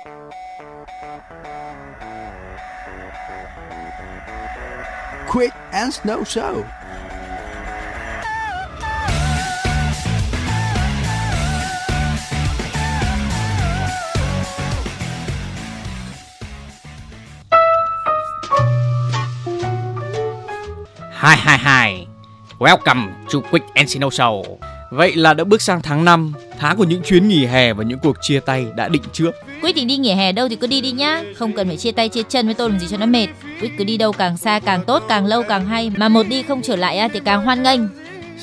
Quick and Snow Show. Hi hi hi. Welcome to Quick and Snow Show. Vậy là đã bước sang tháng 5, tháng của những chuyến nghỉ hè và những cuộc chia tay đã định trước. Quyết định đi nghỉ hè đâu thì cứ đi đi nhá, không cần phải chia tay chia chân với tôi làm gì cho nó mệt. Quyết cứ đi đâu càng xa càng tốt, càng lâu càng hay, mà một đi không trở lại thì càng hoan nghênh.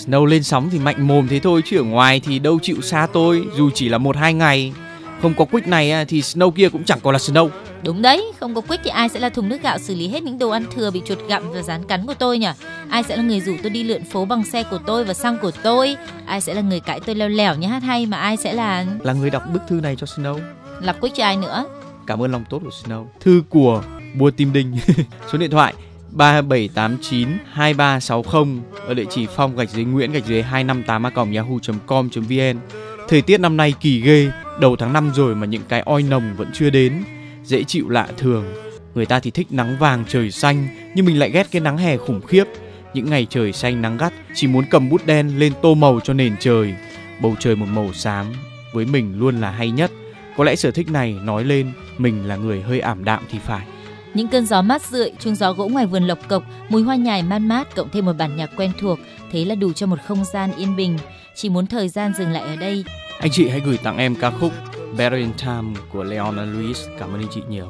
Snow lên sóng thì mạnh mồm thế thôi chứ ở ngoài thì đâu chịu xa tôi, dù chỉ là một hai ngày. Không có Quick này thì Snow kia cũng chẳng còn là Snow. Đúng đấy, không có Quick thì ai sẽ là thùng nước gạo xử lý hết những đồ ăn thừa bị chuột gặm và rán cắn của tôi nhỉ? Ai sẽ là người rủ tôi đi lượn phố bằng xe của tôi và xăng của tôi? Ai sẽ là người cãi tôi leo lẻo như hát hay mà ai sẽ là Là người đọc bức thư này cho Snow lập Quick cho ai nữa? Cảm ơn lòng tốt của Snow. Thư của Bùa Tim Đinh. Số điện thoại 3789 2360 ở địa chỉ phong gạch dưới Nguyễn gạch dưới 258 a yahoo.com.vn. Thời tiết năm nay kỳ ghê, đầu tháng 5 rồi mà những cái oi nồng vẫn chưa đến, dễ chịu lạ thường. Người ta thì thích nắng vàng trời xanh, nhưng mình lại ghét cái nắng hè khủng khiếp. Những ngày trời xanh nắng gắt, chỉ muốn cầm bút đen lên tô màu cho nền trời. Bầu trời một màu xám, với mình luôn là hay nhất. Có lẽ sở thích này nói lên mình là người hơi ảm đạm thì phải. Những cơn gió mát rượi, chuông gió gỗ ngoài vườn lộc cộc, mùi hoa nhài man mát cộng thêm một bản nhạc quen thuộc, thế là đủ cho một không gian yên bình. Chỉ muốn thời gian dừng lại ở đây. Anh chị hãy gửi tặng em ca khúc Better in Time của Leona Lewis. Cảm ơn anh chị nhiều.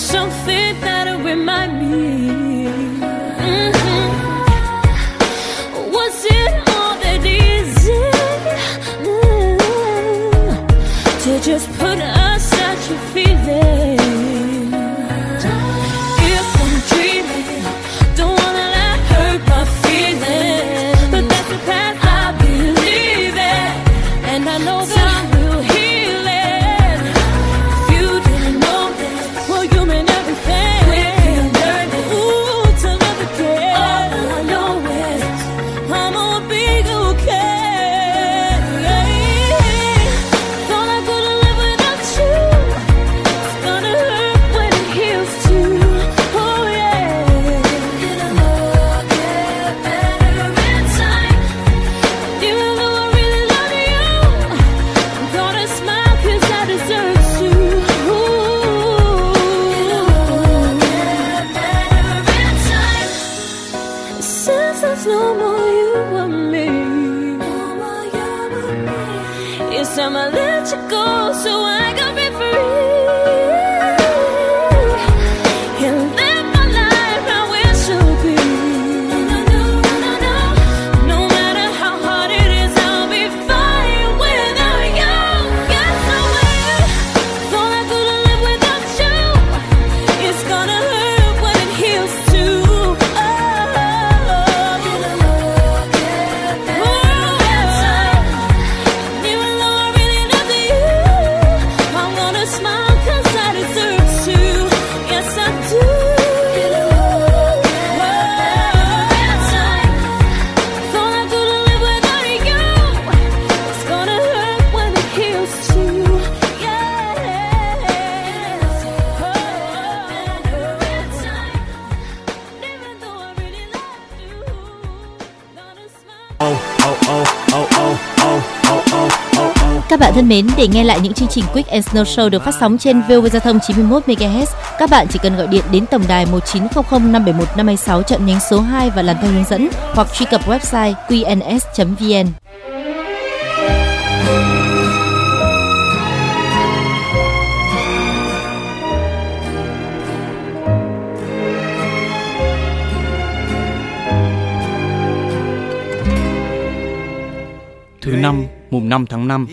Something that'll remind me? Mhm. Was it all that easy mm, to just put aside your feelings? Thân mến, để nghe lại những chương trình Quick and Snow Show được phát sóng trên VOV Giao thông 91 MHz, các bạn chỉ cần gọi điện đến tổng đài 1900 571 526 chọn nhánh số 2 và làm theo hướng dẫn hoặc truy cập website qns.vn. Thứ năm, mùng 5 tháng 5.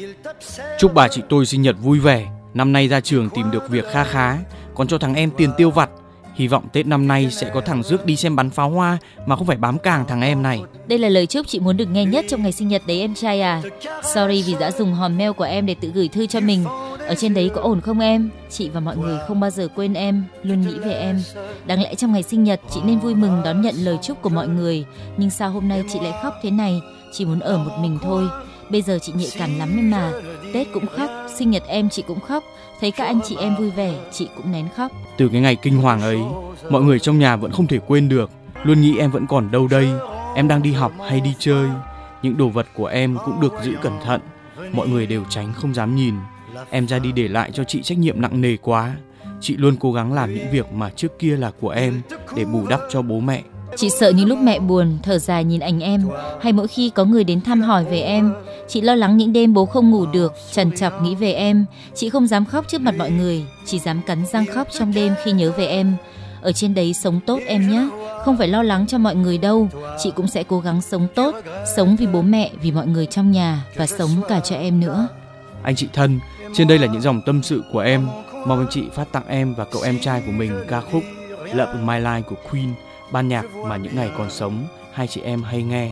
Chúc bà chị tôi sinh nhật vui vẻ. Năm nay ra trường tìm được việc kha khá, còn cho thằng em tiền tiêu vặt. Hy vọng Tết năm nay sẽ có thằng rước đi xem bắn pháo hoa mà không phải bám càng thằng em này. Đây là lời chúc chị muốn được nghe nhất trong ngày sinh nhật đấy em trai à. Sorry vì đã dùng hòm mail của em để tự gửi thư cho mình. Ở trên đấy có ổn không em? Chị và mọi người không bao giờ quên em, luôn nghĩ về em. Đáng lẽ trong ngày sinh nhật chị nên vui mừng đón nhận lời chúc của mọi người, nhưng sao hôm nay chị lại khóc thế này? Chỉ muốn ở một mình thôi. Bây giờ chị nhạy cảm lắm em mà. Tết cũng khóc, sinh nhật em chị cũng khóc, thấy các anh chị em vui vẻ chị cũng nén khóc. Từ cái ngày kinh hoàng ấy, mọi người trong nhà vẫn không thể quên được, luôn nghĩ em vẫn còn đâu đây, em đang đi học hay đi chơi. Những đồ vật của em cũng được giữ cẩn thận, mọi người đều tránh không dám nhìn. Em ra đi để lại cho chị trách nhiệm nặng nề quá. Chị luôn cố gắng làm những việc mà trước kia là của em để bù đắp cho bố mẹ. Chị sợ những lúc mẹ buồn, thở dài nhìn ảnh em, hay mỗi khi có người đến thăm hỏi về em. Chị lo lắng những đêm bố không ngủ được, trằn trọc nghĩ về em. Chị không dám khóc trước mặt mọi người, chỉ dám cắn răng khóc trong đêm khi nhớ về em. Ở trên đấy sống tốt em nhé, không phải lo lắng cho mọi người đâu. Chị cũng sẽ cố gắng sống tốt, sống vì bố mẹ, vì mọi người trong nhà và sống cả cho em nữa. Anh chị thân, trên đây là những dòng tâm sự của em. Mong anh chị phát tặng em và cậu em trai của mình ca khúc Love My Life của Queen, ban nhạc mà những ngày còn sống hai chị em hay nghe.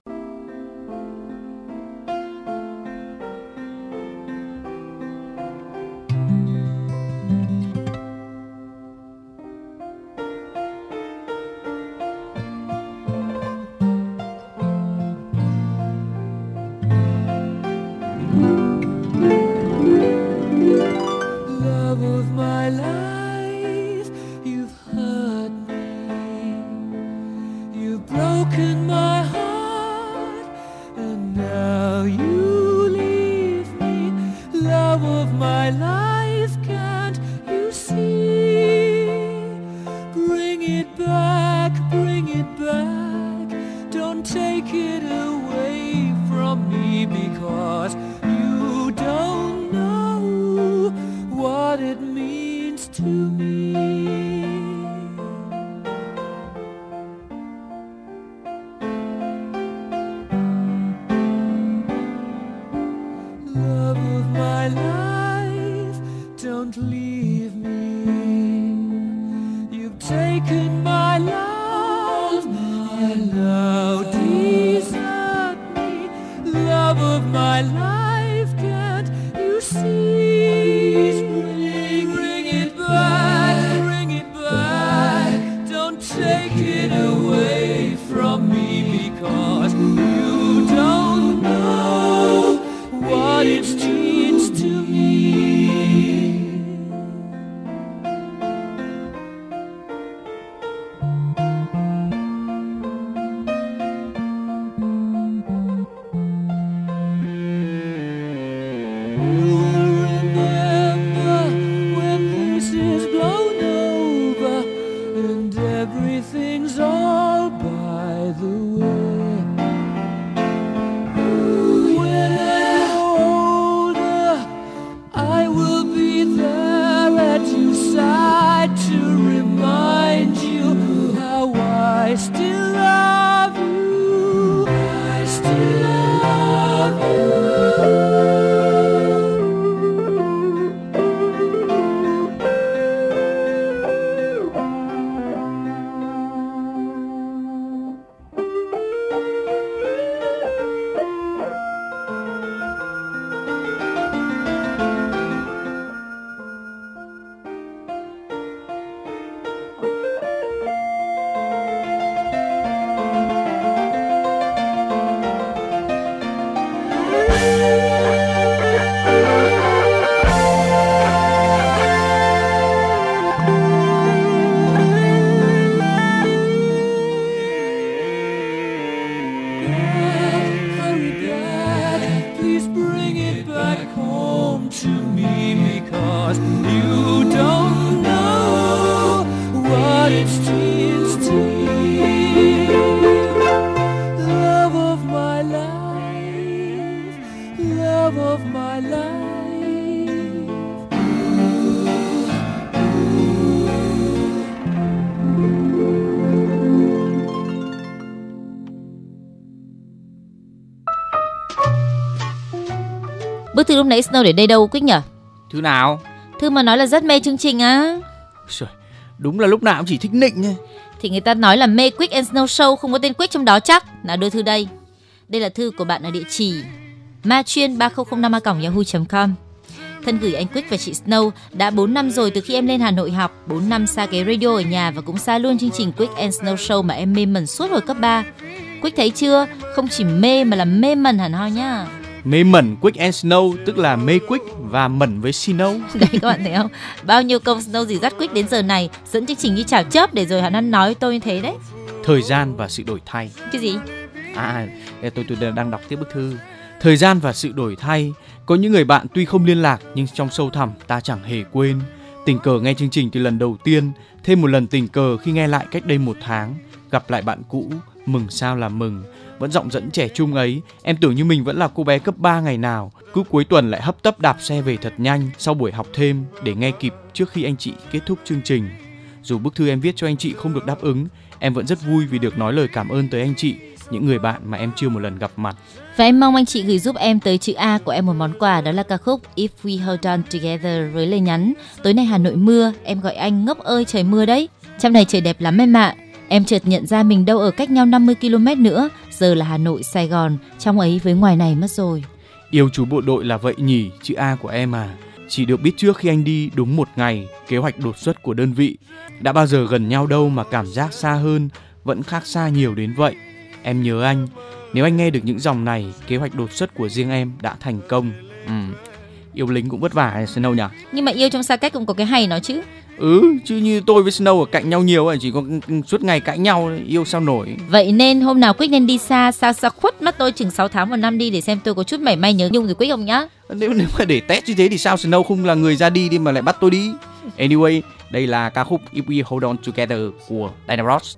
Don't leave me. Nãy Snow để đây đâu Quick nhỉ? Thứ nào? Thư mà nói là rất mê chương trình á. Trời, đúng là lúc nào cũng chỉ thích nịnh thôi. Thì người ta nói là mê Quick and Snow Show không có tên Quick trong đó chắc. Nào đưa thư đây. Đây là thư của bạn ở địa chỉ ma chuyên 3005 yahoo.com. Thân gửi anh Quick và chị Snow đã 4 năm rồi từ khi em lên Hà Nội học, 4 năm xa cái radio ở nhà và cũng xa luôn chương trình Quick and Snow Show mà em mê mẩn suốt hồi cấp 3. Quick thấy chưa, không chỉ mê mà là mê mẩn hẳn hoi nhá. Mê mẩn Quick and Snow tức là mê Quick và mẩn với Snow. Đấy các bạn thấy không? Bao nhiêu công Snow dì dắt Quick đến giờ này dẫn chương trình như chảo chớp để rồi hắn ăn nói tôi như thế đấy. Thời gian và sự đổi thay. Cái gì? À, tôi tôi đang đọc tiếp bức thư. Thời gian và sự đổi thay. Có những người bạn tuy không liên lạc nhưng trong sâu thẳm ta chẳng hề quên. Tình cờ nghe chương trình từ lần đầu tiên, thêm một lần tình cờ khi nghe lại cách đây một tháng, gặp lại bạn cũ, mừng sao là mừng. Vẫn giọng dẫn trẻ trung ấy, em tưởng như mình vẫn là cô bé cấp 3 ngày nào. Cứ cuối tuần lại hấp tấp đạp xe về thật nhanh sau buổi học thêm để nghe kịp trước khi anh chị kết thúc chương trình. Dù bức thư em viết cho anh chị không được đáp ứng, em vẫn rất vui vì được nói lời cảm ơn tới anh chị, những người bạn mà em chưa một lần gặp mặt. Và em mong anh chị gửi giúp em tới chữ A của em một món quà đó là ca khúc If We Hold On Together với lời nhắn Tối nay Hà Nội mưa, em gọi anh ngốc ơi trời mưa đấy. Trong này trời đẹp lắm em ạ. Em chợt nhận ra mình đâu ở cách nhau 50 km nữa, giờ là Hà Nội, Sài Gòn, trong ấy với ngoài này mất rồi. Yêu chú bộ đội là vậy nhỉ, chữ A của em à. Chỉ được biết trước khi anh đi đúng một ngày, kế hoạch đột xuất của đơn vị. Đã bao giờ gần nhau đâu mà cảm giác xa hơn, vẫn khác xa nhiều đến vậy. Em nhớ anh, nếu anh nghe được những dòng này, kế hoạch đột xuất của riêng em đã thành công. Ừ, yêu lính cũng vất vả Snow nhỉ? Nhưng mà yêu trong xa cách cũng có cái hay nó chứ. Ừ, chứ như tôi với Snow ở cạnh nhau nhiều chỉ có suốt ngày cãi nhau, yêu sao nổi. Vậy nên hôm nào Quick nên đi xa, xa xa khuất mắt tôi chừng 6 tháng một năm đi để xem tôi có chút mảy may nhớ nhung rồi Quick không nhá. Nếu nếu mà để test như thế thì sao Snow không là người ra đi đi mà lại bắt tôi đi. Anyway, đây là ca khúc If We Hold On Together của Diana Ross.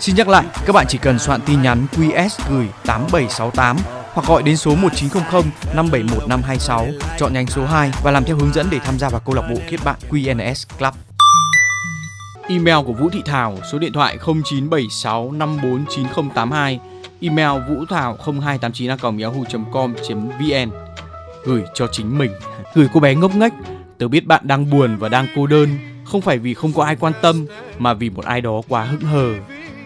Xin nhắc lại, các bạn chỉ cần soạn tin nhắn QS gửi 8768 hoặc gọi đến số 1900 571 526 chọn nhánh số 2 và làm theo hướng dẫn để tham gia vào câu lạc bộ kết bạn QNS Club. Email của Vũ Thị Thảo, số điện thoại 0976 549082, email vũ thảo 0289 yahoo.com.vn gửi cho chính mình. Gửi cô bé ngốc nghếch, tớ biết bạn đang buồn và đang cô đơn, không phải vì không có ai quan tâm mà vì một ai đó quá hững hờ.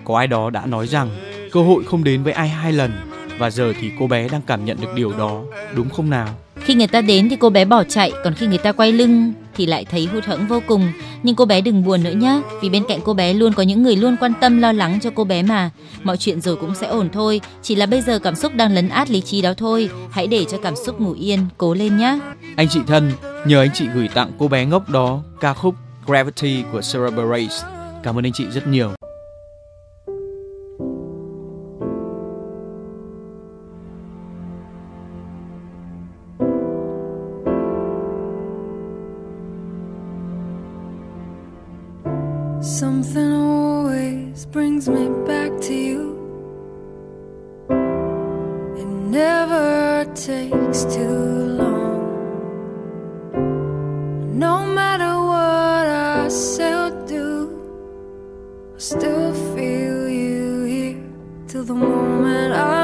Có ai đó đã nói rằng cơ hội không đến với ai hai lần và giờ thì cô bé đang cảm nhận được điều đó, đúng không nào? Khi người ta đến thì cô bé bỏ chạy, còn khi người ta quay lưng thì lại thấy hụt hẫng vô cùng. Nhưng cô bé đừng buồn nữa nhé, vì bên cạnh cô bé luôn có những người luôn quan tâm lo lắng cho cô bé mà. Mọi chuyện rồi cũng sẽ ổn thôi, chỉ là bây giờ cảm xúc đang lấn át lý trí đó thôi. Hãy để cho cảm xúc ngủ yên, cố lên nhé. Anh chị thân, nhờ anh chị gửi tặng cô bé ngốc đó ca khúc Gravity của Cerebrace. Cảm ơn anh chị rất nhiều. Takes too long. No matter what I still do, I still feel you here till the moment I'm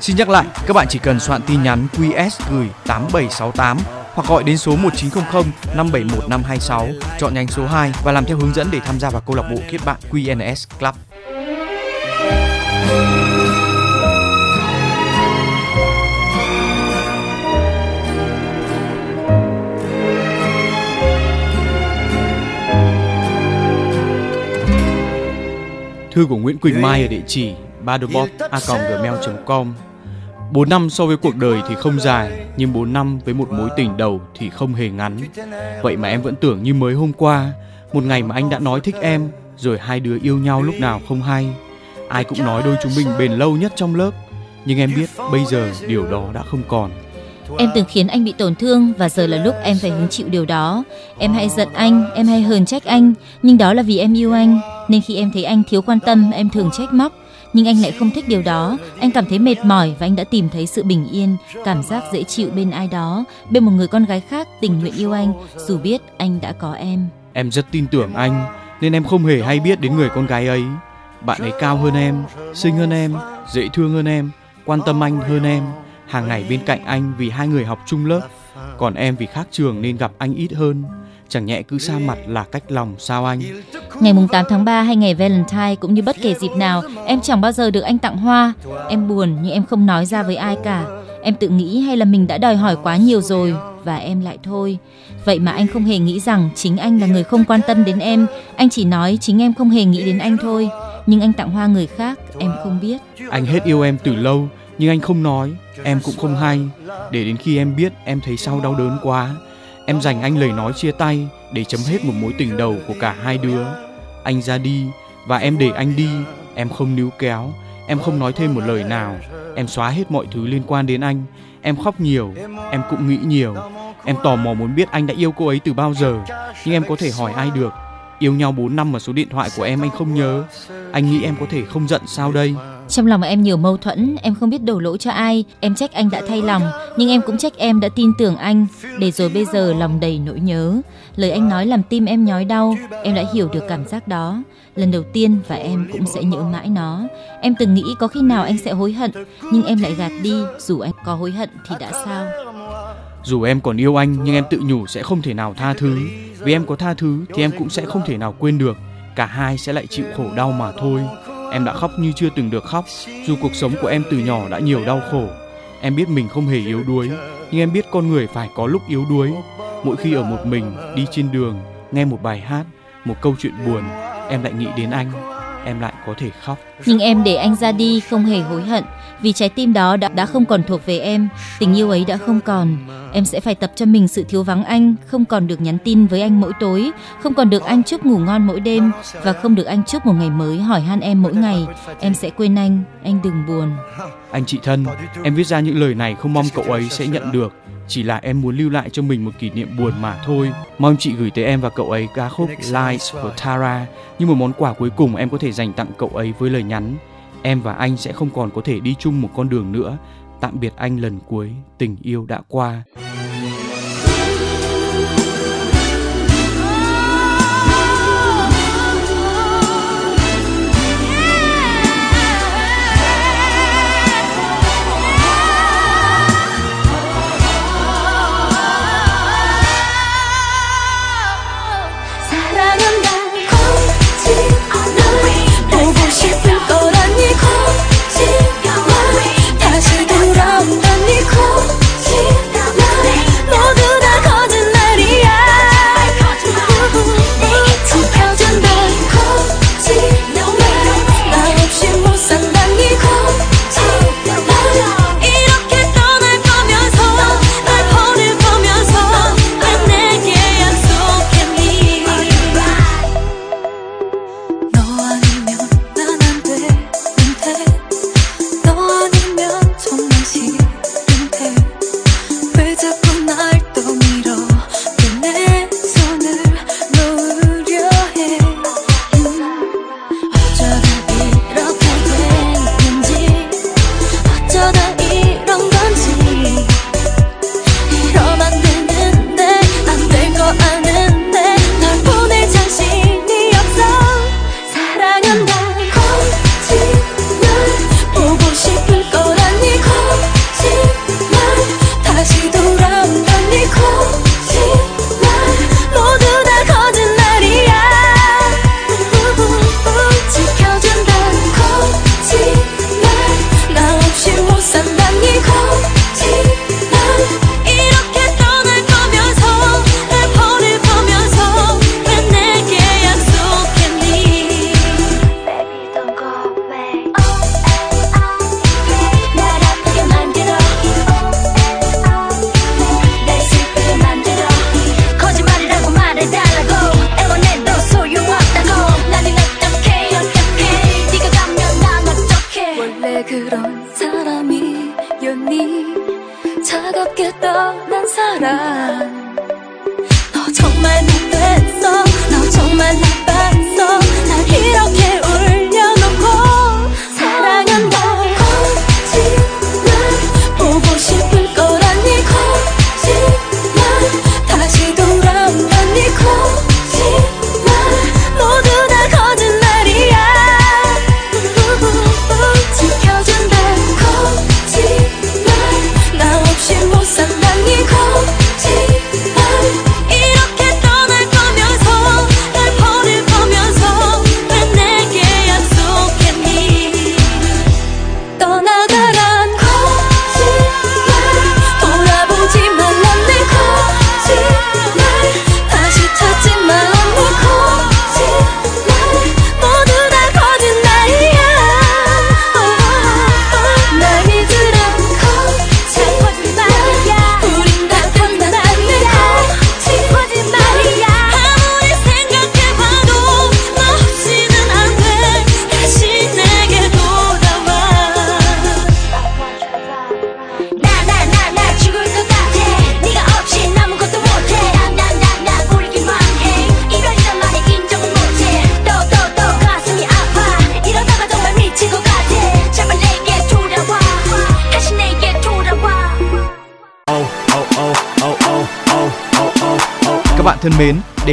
Xin nhắc lại, các bạn chỉ cần soạn tin nhắn QS gửi 8768 hoặc gọi đến số 1900 571 526 chọn nhánh số 2 và làm theo hướng dẫn để tham gia vào câu lạc bộ kết bạn QNS Club. Thư của Nguyễn Quỳnh Mai ở địa chỉ badobot.gmail.com 4 năm so với cuộc đời thì không dài, nhưng 4 năm với một mối tình đầu thì không hề ngắn. Vậy mà em vẫn tưởng như mới hôm qua, một ngày mà anh đã nói thích em, rồi hai đứa yêu nhau lúc nào không hay. Ai cũng nói đôi chúng mình bền lâu nhất trong lớp, nhưng em biết bây giờ điều đó đã không còn. Em từng khiến anh bị tổn thương và giờ là lúc em phải hứng chịu điều đó. Em hay giận anh, em hay hờn trách anh, nhưng đó là vì em yêu anh. Nên khi em thấy anh thiếu quan tâm, em thường trách móc. Nhưng anh lại không thích điều đó. Anh cảm thấy mệt mỏi và anh đã tìm thấy sự bình yên, cảm giác dễ chịu bên ai đó, bên một người con gái khác tình nguyện yêu anh, dù biết anh đã có em. Em rất tin tưởng anh, nên em không hề hay biết đến người con gái ấy. Bạn ấy cao hơn em, xinh hơn em, dễ thương hơn em, quan tâm anh hơn em, hàng ngày bên cạnh anh vì hai người học chung lớp. Còn em vì khác trường nên gặp anh ít hơn. Chẳng nhẹ cứ xa mặt là cách lòng sao anh? Ngày mùng 8 tháng 3 hay ngày Valentine cũng như bất kể dịp nào, em chẳng bao giờ được anh tặng hoa. Em buồn nhưng em không nói ra với ai cả. Em tự nghĩ hay là mình đã đòi hỏi quá nhiều rồi và em lại thôi. Vậy mà anh không hề nghĩ rằng chính anh là người không quan tâm đến em. Anh chỉ nói chính em không hề nghĩ đến anh thôi. Nhưng anh tặng hoa người khác, em không biết. Anh hết yêu em từ lâu, nhưng anh không nói, em cũng không hay. Để đến khi em biết, em thấy sau đau đớn quá. Em dành anh lời nói chia tay để chấm hết một mối tình đầu của cả hai đứa. Anh ra đi và em để anh đi, em không níu kéo, em không nói thêm một lời nào. Em xóa hết mọi thứ liên quan đến anh. Em khóc nhiều, em cũng nghĩ nhiều. Em tò mò muốn biết anh đã yêu cô ấy từ bao giờ, nhưng em có thể hỏi ai được. Yêu nhau 4 năm mà số điện thoại của em anh không nhớ. Anh nghĩ em có thể không giận sao đây? Trong lòng em nhiều mâu thuẫn, em không biết đổ lỗi cho ai. Em trách anh đã thay lòng, nhưng em cũng trách em đã tin tưởng anh. Để rồi bây giờ lòng đầy nỗi nhớ. Lời anh nói làm tim em nhói đau. Em đã hiểu được cảm giác đó. Lần đầu tiên và em cũng sẽ nhớ mãi nó. Em từng nghĩ có khi nào anh sẽ hối hận, nhưng em lại gạt đi. Dù em có hối hận thì đã sao? Dù em còn yêu anh nhưng em tự nhủ sẽ không thể nào tha thứ. Vì em có tha thứ thì em cũng sẽ không thể nào quên được. Cả hai sẽ lại chịu khổ đau mà thôi. Em đã khóc như chưa từng được khóc. Dù cuộc sống của em từ nhỏ đã nhiều đau khổ. Em biết mình không hề yếu đuối, nhưng em biết con người phải có lúc yếu đuối. Mỗi khi ở một mình, đi trên đường, nghe một bài hát, một câu chuyện buồn, em lại nghĩ đến anh. Em lại có thể khóc. Nhưng em để anh ra đi không hề hối hận vì trái tim đó đã, đã không còn thuộc về em, tình yêu ấy đã không còn. Em sẽ phải tập cho mình sự thiếu vắng anh, không còn được nhắn tin với anh mỗi tối, không còn được anh chúc ngủ ngon mỗi đêm và không được anh chúc một ngày mới hỏi han em mỗi ngày. Em sẽ quên anh, anh đừng buồn. Anh chị thân, em viết ra những lời này không mong cậu ấy sẽ nhận được. Chỉ là em muốn lưu lại cho mình một kỷ niệm buồn mà thôi. Mong chị gửi tới em và cậu ấy ca khúc Lights của Tara như một món quà cuối cùng em có thể dành tặng cậu ấy với lời nhắn. Em và anh sẽ không còn có thể đi chung một con đường nữa. Tạm biệt anh lần cuối, tình yêu đã qua. 다시 돌아온다니 걷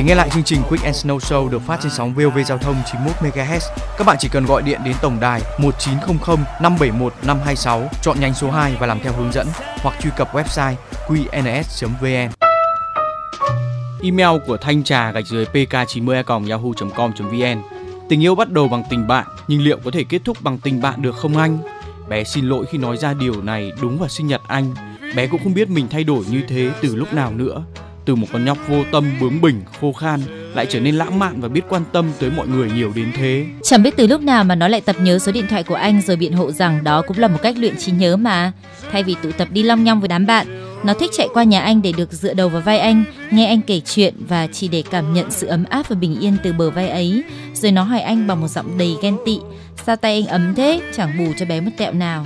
Nghe lại chương trình Quick and Snow Show được phát trên sóng VOV Giao thông 91 MHz, các bạn chỉ cần gọi điện đến tổng đài 1900 571 526, chọn nhánh số 2 và làm theo hướng dẫn hoặc truy cập website qns.vn. Email của thanh trà gạch dưới pk90a@yahoo.com.vn. Tình yêu bắt đầu bằng tình bạn, nhưng liệu có thể kết thúc bằng tình bạn được không anh? Bé xin lỗi khi nói ra điều này đúng vào sinh nhật anh. Bé cũng không biết mình thay đổi như thế từ lúc nào nữa. Từ một con nhóc vô tâm, bướng bỉnh, khô khan lại trở nên lãng mạn và biết quan tâm tới mọi người nhiều đến thế. Chẳng biết từ lúc nào mà nó lại tập nhớ số điện thoại của anh rồi biện hộ rằng đó cũng là một cách luyện trí nhớ mà. Thay vì tụ tập đi long nhong với đám bạn, nó thích chạy qua nhà anh để được dựa đầu vào vai anh, nghe anh kể chuyện và chỉ để cảm nhận sự ấm áp và bình yên từ bờ vai ấy. Rồi nó hỏi anh bằng một giọng đầy ghen tị, sao tay anh ấm thế, chẳng bù cho bé một tẹo nào.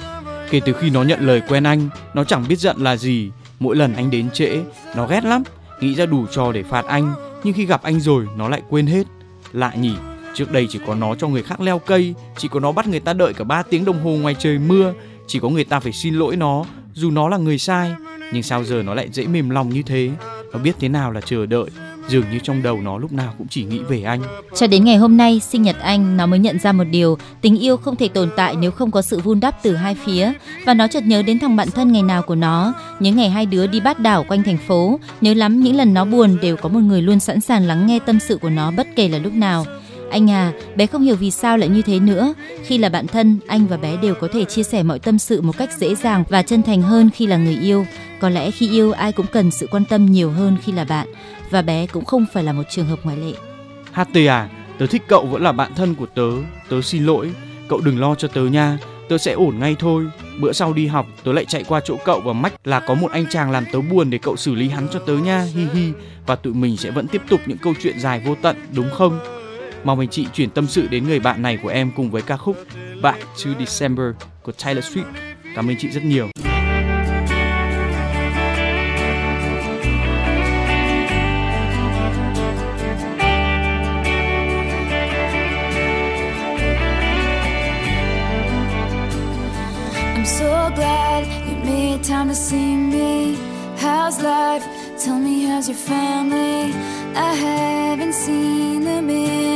Kể từ khi nó nhận lời quen anh, nó chẳng biết giận là gì. Mỗi lần anh đến trễ, nó ghét lắm, nghĩ ra đủ trò để phạt anh. Nhưng khi gặp anh rồi, nó lại quên hết. Lạ nhỉ, trước đây chỉ có nó cho người khác leo cây, chỉ có nó bắt người ta đợi cả 3 tiếng đồng hồ ngoài trời mưa, chỉ có người ta phải xin lỗi nó, dù nó là người sai. Nhưng sao giờ nó lại dễ mềm lòng như thế? Nó biết thế nào là chờ đợi, dường như trong đầu nó lúc nào cũng chỉ nghĩ về anh. Cho đến ngày hôm nay, sinh nhật anh, nó mới nhận ra một điều, tình yêu không thể tồn tại nếu không có sự vun đắp từ hai phía. Và nó chợt nhớ đến thằng bạn thân ngày nào của nó, những ngày hai đứa đi bát đảo quanh thành phố, nhớ lắm những lần nó buồn đều có một người luôn sẵn sàng lắng nghe tâm sự của nó bất kể là lúc nào. Anh à, bé không hiểu vì sao lại như thế nữa. Khi là bạn thân, anh và bé đều có thể chia sẻ mọi tâm sự một cách dễ dàng và chân thành hơn khi là người yêu. Có lẽ khi yêu ai cũng cần sự quan tâm nhiều hơn khi là bạn và bé cũng không phải là một trường hợp ngoại lệ. HT à, tớ thích cậu vẫn là bạn thân của tớ, tớ xin lỗi, cậu đừng lo cho tớ nha, tớ sẽ ổn ngay thôi. Bữa sau đi học, tớ lại chạy qua chỗ cậu và mách là có một anh chàng làm tớ buồn để cậu xử lý hắn cho tớ nha, hi hi. Và tụi mình sẽ vẫn tiếp tục những câu chuyện dài vô tận, đúng không? Mong anh chị chuyển tâm sự đến người bạn này của em cùng với ca khúc Back to December của Taylor Swift. Cảm ơn chị rất nhiều. To see me. How's life? Tell me, how's your family? I haven't seen them in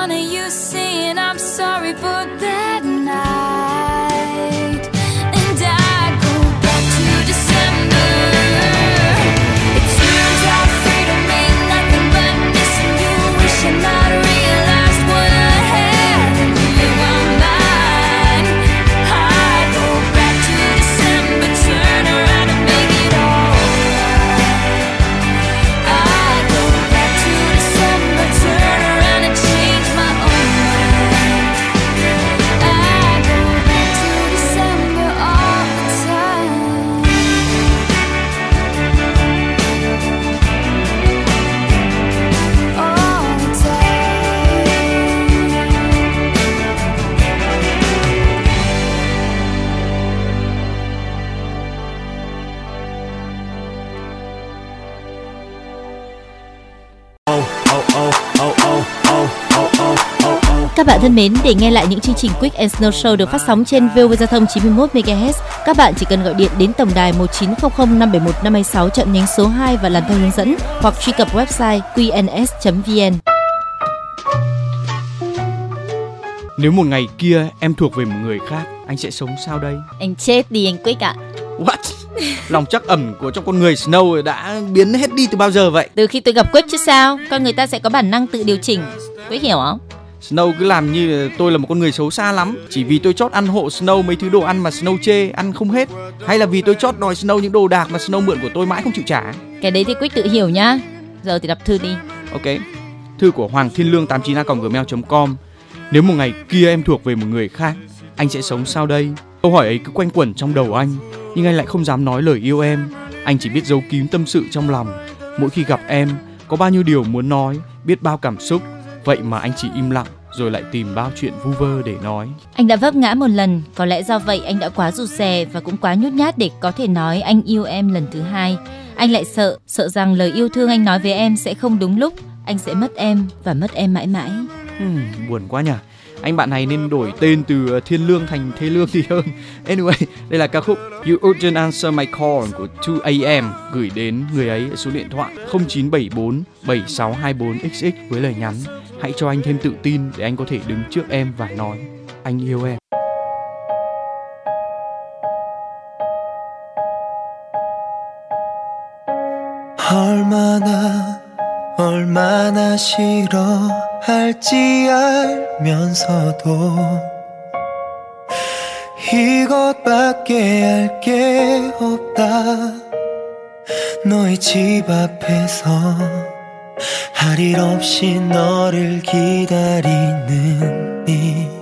front of you, saying I'm sorry for that bạn thân mến, để nghe lại những chương trình Quick and Snow Show được phát sóng trên VOV Giao thông 91 MHz, các bạn chỉ cần gọi điện đến tổng đài 1900 571 526 chọn nhánh số 2 và làm theo hướng dẫn hoặc truy cập website qns.vn. Nếu một ngày kia em thuộc về một người khác, anh sẽ sống sao đây? Anh chết đi anh Quick ạ. What? Lòng trắc ẩn của trong con người Snow đã biến hết đi từ bao giờ vậy? Từ khi tôi gặp Quick chứ sao, con người ta sẽ có bản năng tự điều chỉnh. Quick hiểu không? Snow cứ làm như là tôi là một con người xấu xa lắm. Chỉ vì tôi chót ăn hộ Snow mấy thứ đồ ăn mà Snow chê ăn không hết. Hay là vì tôi chót đòi Snow những đồ đạc mà Snow mượn của tôi mãi không chịu trả? Cái đấy thì Quick tự hiểu nhá. Giờ thì đọc thư đi. Ok. Thư của Hoàng Thiên Lương 89a gmail.com Nếu một ngày kia em thuộc về một người khác Anh sẽ sống sao đây? Câu hỏi ấy cứ quanh quẩn trong đầu anh Nhưng anh lại không dám nói lời yêu em. Anh chỉ biết giấu kín tâm sự trong lòng. Mỗi khi gặp em Có bao nhiêu điều muốn nói Biết bao cảm xúc Vậy mà anh chỉ im lặng Rồi lại tìm bao chuyện vu vơ để nói Anh đã vấp ngã một lần, có lẽ do vậy anh đã quá rụt rè và cũng quá nhút nhát để có thể nói anh yêu em lần thứ hai. Anh lại sợ, sợ rằng lời yêu thương anh nói với em sẽ không đúng lúc, anh sẽ mất em và mất em mãi mãi. Hmm, buồn quá nhỉ. Anh bạn này nên đổi tên từ ờ, Thiên Lương thành Thế Lương thì hơn. Anyway, đây là ca khúc You Urgent Answer My Call của 2AM gửi đến người ấy số điện thoại 0974 7624 XX với lời nhắn Hãy cho anh thêm tự tin để anh có thể đứng trước em và nói anh yêu em. 얼마나 얼마나 싫어할지 알면서도 이것밖에 할 게 없다 너의 집 앞에서 할 일 없이 너를 기다리는 이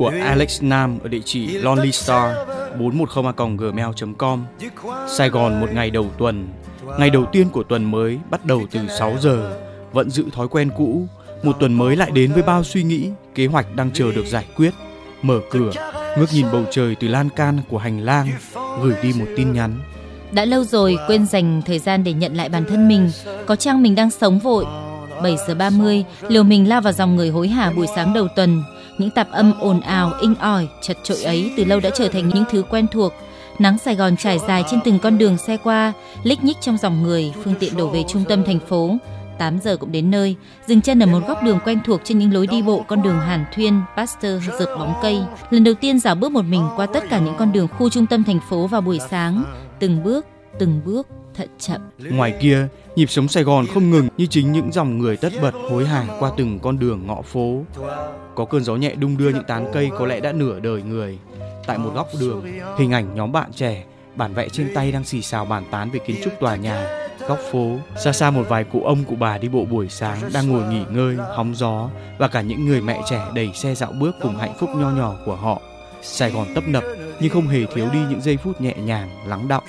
của Alex Nam ở địa chỉ lonelystar 410 gmail.com Sài Gòn một ngày đầu tuần. Ngày đầu tiên của tuần mới bắt đầu từ 6 giờ. Vẫn giữ thói quen cũ. Một tuần mới lại đến với bao suy nghĩ Kế hoạch đang chờ được giải quyết. Mở cửa Ngước nhìn bầu trời từ lan can của hành lang Gửi đi một tin nhắn. Đã lâu rồi quên dành thời gian để nhận lại bản thân mình, có chăng mình đang sống vội. 7 giờ 30, liều mình lao vào dòng người hối hả buổi sáng đầu tuần. Những tạp âm ồn ào, inh ỏi, chật chội ấy từ lâu đã trở thành những thứ quen thuộc. Nắng Sài Gòn trải dài trên từng con đường xe qua, lích nhích trong dòng người, phương tiện đổ về trung tâm thành phố. 8 giờ cũng đến nơi, dừng chân ở một góc đường quen thuộc trên những lối đi bộ con đường Hàn Thuyên, Pasteur, rực bóng cây. Lần đầu tiên dạo bước một mình qua tất cả những con đường khu trung tâm thành phố vào buổi sáng, từng bước, từng bước, thật chậm. Ngoài kia, nhịp sống Sài Gòn không ngừng như chính những dòng người tất bật hối hả qua từng con đường ngõ phố. Có cơn gió nhẹ đung đưa những tán cây có lẽ đã nửa đời người. Tại một góc đường, hình ảnh nhóm bạn trẻ, bản vẽ trên tay đang xì xào bàn tán về kiến trúc tòa nhà. Góc phố, xa xa một vài cụ ông cụ bà đi bộ buổi sáng đang ngồi nghỉ ngơi, hóng gió và cả những người mẹ trẻ đẩy xe dạo bước cùng hạnh phúc nho nhỏ của họ. Sài Gòn tấp nập nhưng không hề thiếu đi những giây phút nhẹ nhàng, lắng đọng.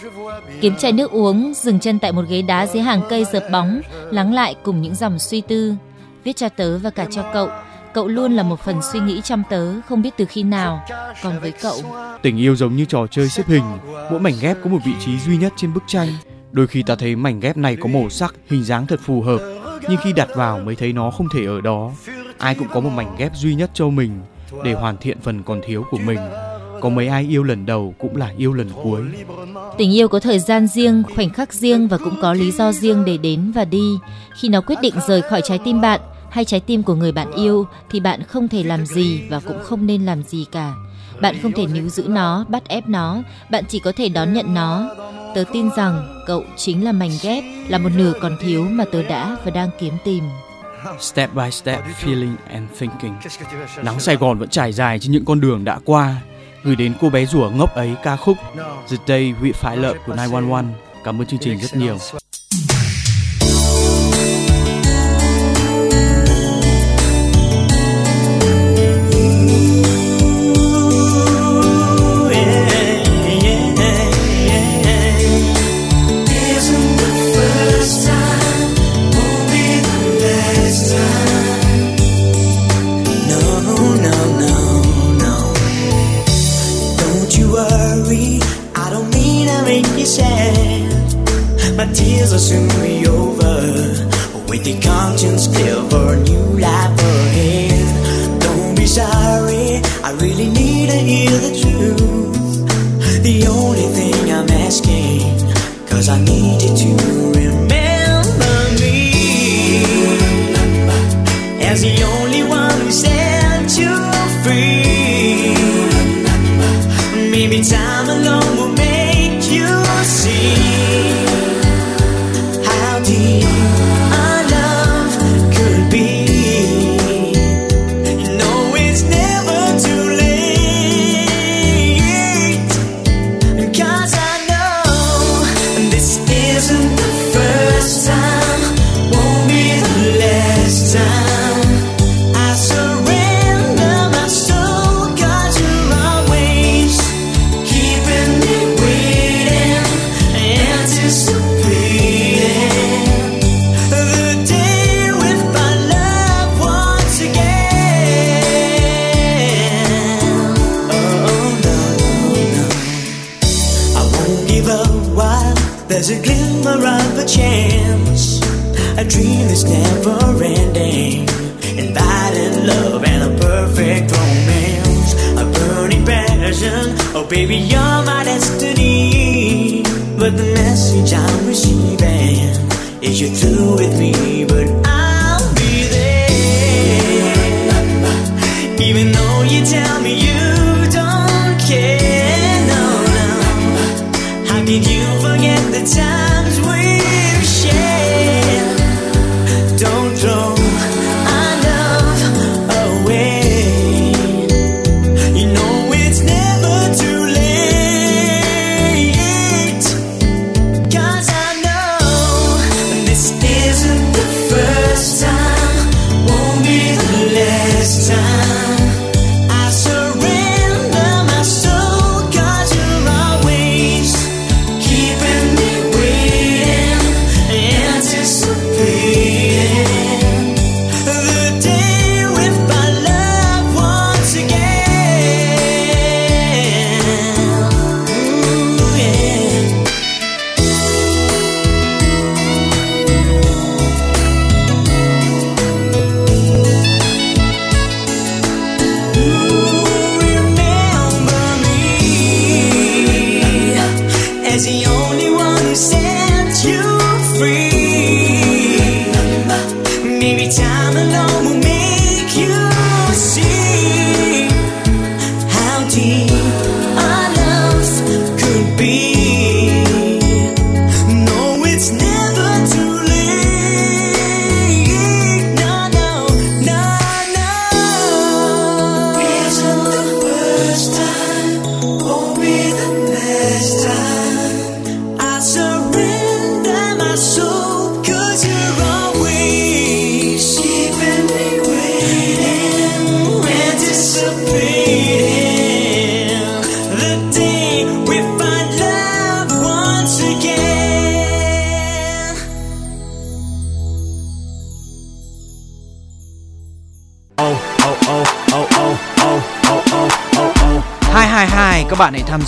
Kiếm chai nước uống, dừng chân tại một ghế đá dưới hàng cây dợp bóng, lắng lại cùng những dòng suy tư. Viết cho tớ và cả cho cậu. Cậu luôn là một phần suy nghĩ trong tớ, không biết từ khi nào. Còn với cậu, Tình yêu giống như trò chơi xếp hình, mỗi mảnh ghép có một vị trí duy nhất trên bức tranh. Đôi khi ta thấy mảnh ghép này có màu sắc, hình dáng thật phù hợp, nhưng khi đặt vào mới thấy nó không thể ở đó. Ai cũng có một mảnh ghép duy nhất cho mình để hoàn thiện phần còn thiếu của mình. Có mấy ai yêu lần đầu cũng là yêu lần cuối. tình yêu có thời gian riêng, khoảnh khắc riêng và cũng có lý do riêng để đến và đi. Khi nó quyết định rời khỏi trái tim bạn hay trái tim của người bạn yêu thì bạn không thể làm gì và cũng không nên làm gì cả. Bạn không thể níu giữ nó, bắt ép nó, bạn chỉ có thể đón nhận nó. Tớ tin rằng cậu chính là mảnh ghép, là một nửa còn thiếu mà tớ đã và đang kiếm tìm. Step by step, feeling and thinking. Nắng Sài Gòn vẫn trải dài trên những con đường đã qua. Gửi đến cô bé rùa ngốc ấy ca khúc The Day We Fell Love của 911. Cảm ơn chương trình rất nhiều.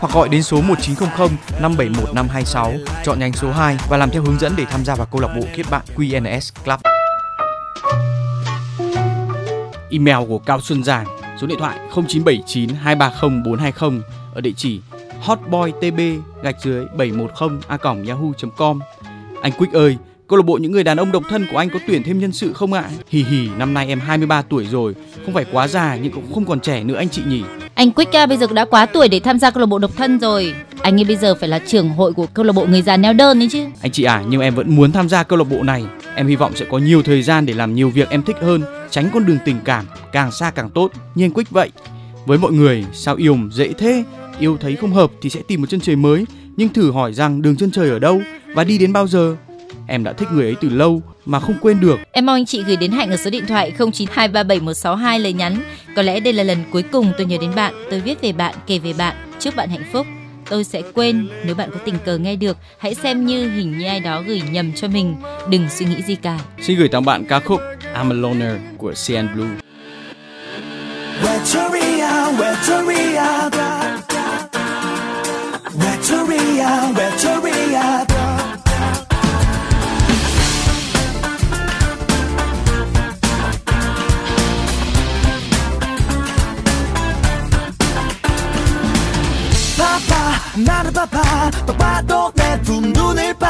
hoặc gọi đến số 1900 571 526 chọn nhánh số 2 và làm theo hướng dẫn để tham gia vào câu lạc bộ kết bạn QNS Club. Email của Cao Xuân Giảng, số điện thoại 0979 230 420 ở địa chỉ hotboytb gạch dưới 710 a yahoo.com. Anh Quick ơi, câu lạc bộ những người đàn ông độc thân của anh có tuyển thêm nhân sự không ạ? Hì hì, năm nay em 23 tuổi rồi, không phải quá già nhưng cũng không còn trẻ nữa anh chị nhỉ? Anh Quick à, bây giờ đã quá tuổi để tham gia câu lạc bộ độc thân rồi. Anh ấy bây giờ phải là trưởng hội của câu lạc bộ người già neo đơn ấy chứ. Anh chị à, nhưng em vẫn muốn tham gia câu lạc bộ này. Em hy vọng sẽ có nhiều thời gian để làm nhiều việc em thích hơn, tránh con đường tình cảm càng xa càng tốt, như anh Quick vậy. Với mọi người, sao yêu dễ thế? Yêu thấy không hợp thì sẽ tìm một chân trời mới, nhưng thử hỏi rằng đường chân trời ở đâu và đi đến bao giờ? em đã thích người ấy từ lâu mà không quên được. Em mong anh chị gửi đến Hạnh ở số điện thoại 09237162 lời nhắn. Có lẽ đây là lần cuối cùng tôi nhớ đến bạn, tôi viết về bạn, kể về bạn, chúc bạn hạnh phúc. Tôi sẽ quên nếu bạn có tình cờ nghe được, hãy xem như hình như ai đó gửi nhầm cho mình, đừng suy nghĩ gì cả. Xin gửi tặng bạn ca khúc I'm a Loner của CN Blue. Wetteria, Wetteria, Wetteria, Wetteria. 나를 바빠 또 봐도 내 두 눈을 봐.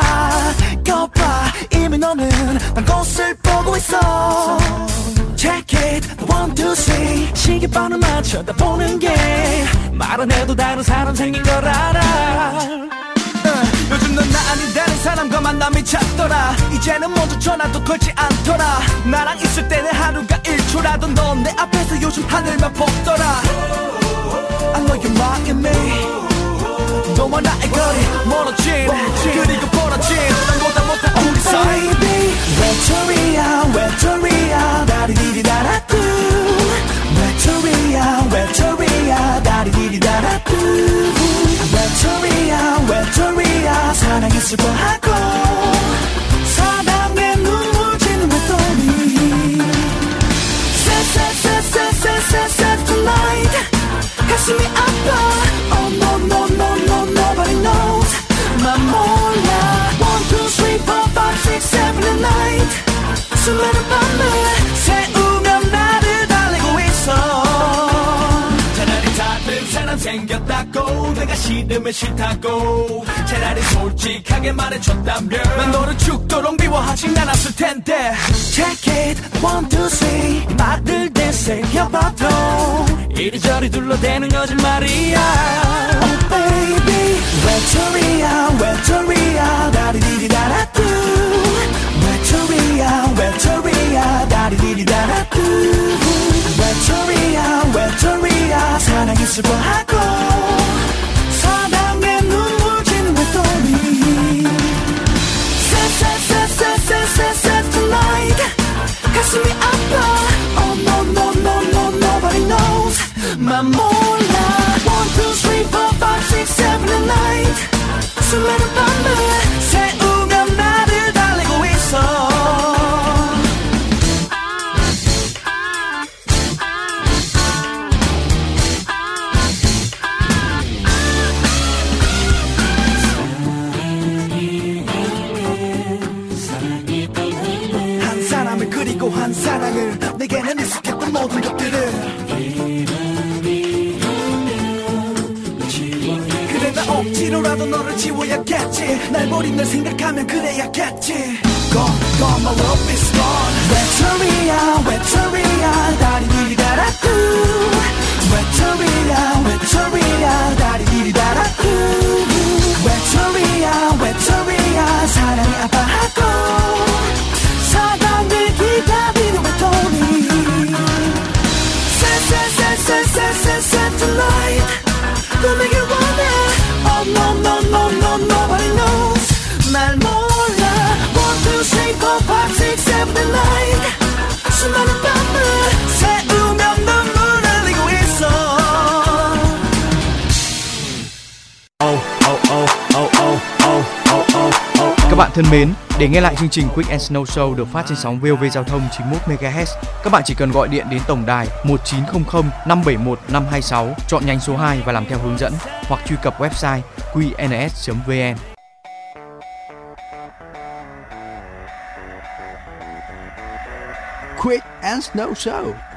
거봐. 이미 너는 난 곳을 보고 있어. Check it. One two three. 시계번호 맞춰다 보는 게 말 안 해도 다른 사람 생긴 걸 알아. 어, 요즘 넌 나 아닌 다른 사람과 만남이 잦더라. 이제는 모두 전화도 걸지 않더라. 나랑 있을 때는 하루가 1초라도 넌 내 앞에서 요즘 하늘만 보더라. I know you're mocking me 너와 나의 거리. 멀어진 그리고 벌어진 넌보다 못한 우리 사이. Baby 외톨이야 외톨이야 다리디리다라뚜 외톨이야 외톨이야 다리디리다라뚜 사랑했을 뻔하고. 사랑에 눈물 지는 외톨이. Sad sad sad sad sad sad sad tonight 가슴이 아파 수많은 밤을 새우며 나를 달리고 있어. 차라리 다른 사람 생겼다고 내가 싫으면 싫다고. 차라리 솔직하게 말해줬다면 난 너를 죽도록 미워하진 않았을 텐데. Check it. One two three. 말을 되새겨봐도 이리저리 둘러대는 거짓말이야. Oh baby. 외톨이야 외톨이야 다리디리다라뚜 외톨이야 외톨이야 다리디리다라뚜 외톨이야 외톨이야 사랑했을 뻔하고 사랑에 눈물 지는 외톨이 Sad sad sad sad sad sad sad tonight 가슴이 아파 Oh no no no no nobody knows 맘 몰라 One two three four five six seven and eight 수많은 밤을 mến, để nghe lại chương trình Quick and Snow Show được phát trên sóng VOV Giao thông 91 MHz, các bạn chỉ cần gọi điện đến tổng đài 1900 571 526, chọn nhánh số 2 và làm theo hướng dẫn hoặc truy cập website qns.vn. Quick and Snow Show.